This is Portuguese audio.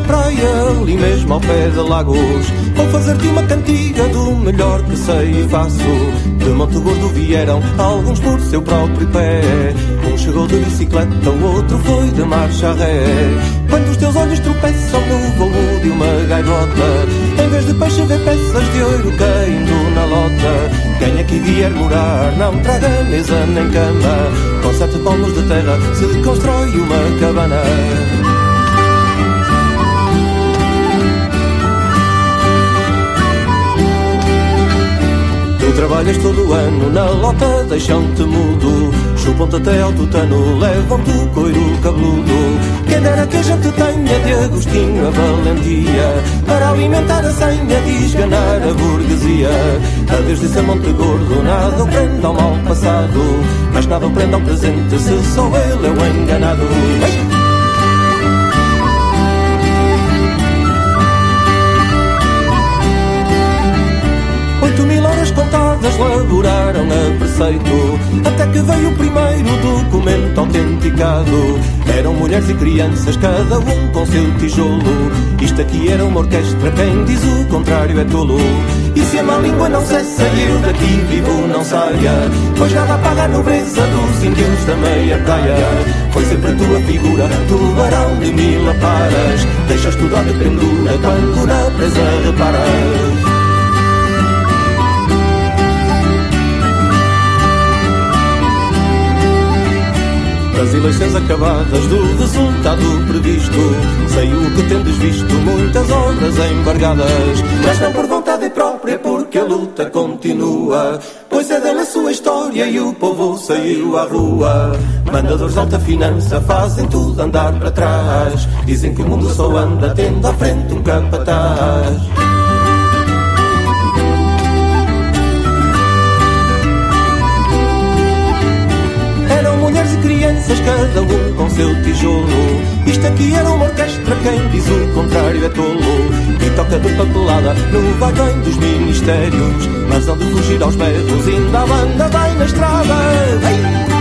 praia, ali mesmo ao pé de Lagos. Vou fazer-te uma cantiga do melhor que sei e faço. De Monte Gordo vieram alguns por seu próprio pé. Um chegou de bicicleta, o outro foi de marcha ré. Quando os teus olhos tropeçam no voo de uma gaivota, em vez de peixe vê peças de ouro caindo na lota. Quem aqui vier morar não traga mesa nem cama. Com sete palmos de terra se constrói uma cabana. Trabalhas todo ano na lota, deixam-te mudo. Chupam-te até ao tutano, levam-te o coiro cabeludo. Quem dera que a gente tenha de Agostinho a valentia para alimentar a senha de esganar a burguesia. Adeus disse a Monte Gordo, nada o prenda ao mal passado, mas nada o prenda ao presente se só ele é o enganado. Ei! Laboraram a preceito Até que veio o primeiro documento autenticado. Eram mulheres e crianças, cada um com seu tijolo. Isto aqui era uma orquestra, quem diz o contrário é tolo. E se a má língua não cessa e eu daqui vivo não saia. Pois nada apaga a nobreza dos índios da meia praia. Foi sempre a tua figura, tubarão de mil aparas. Deixas tudo à pendura quando na presa reparas As eleições acabadas do resultado previsto. Sei o que tendes visto, muitas obras embargadas Mas não por vontade própria, porque a luta continua. Pois é dela a sua história e o povo saiu à rua. Mandadores de alta finança fazem tudo andar para trás. Dizem que o mundo só anda tendo à frente um capataz cada um com seu tijolo. Isto aqui era uma orquestra, quem diz o contrário é tolo. E toca de papelada no vagão dos ministérios. Mas onde fugir aos berros, ainda a banda vai na estrada. Ei!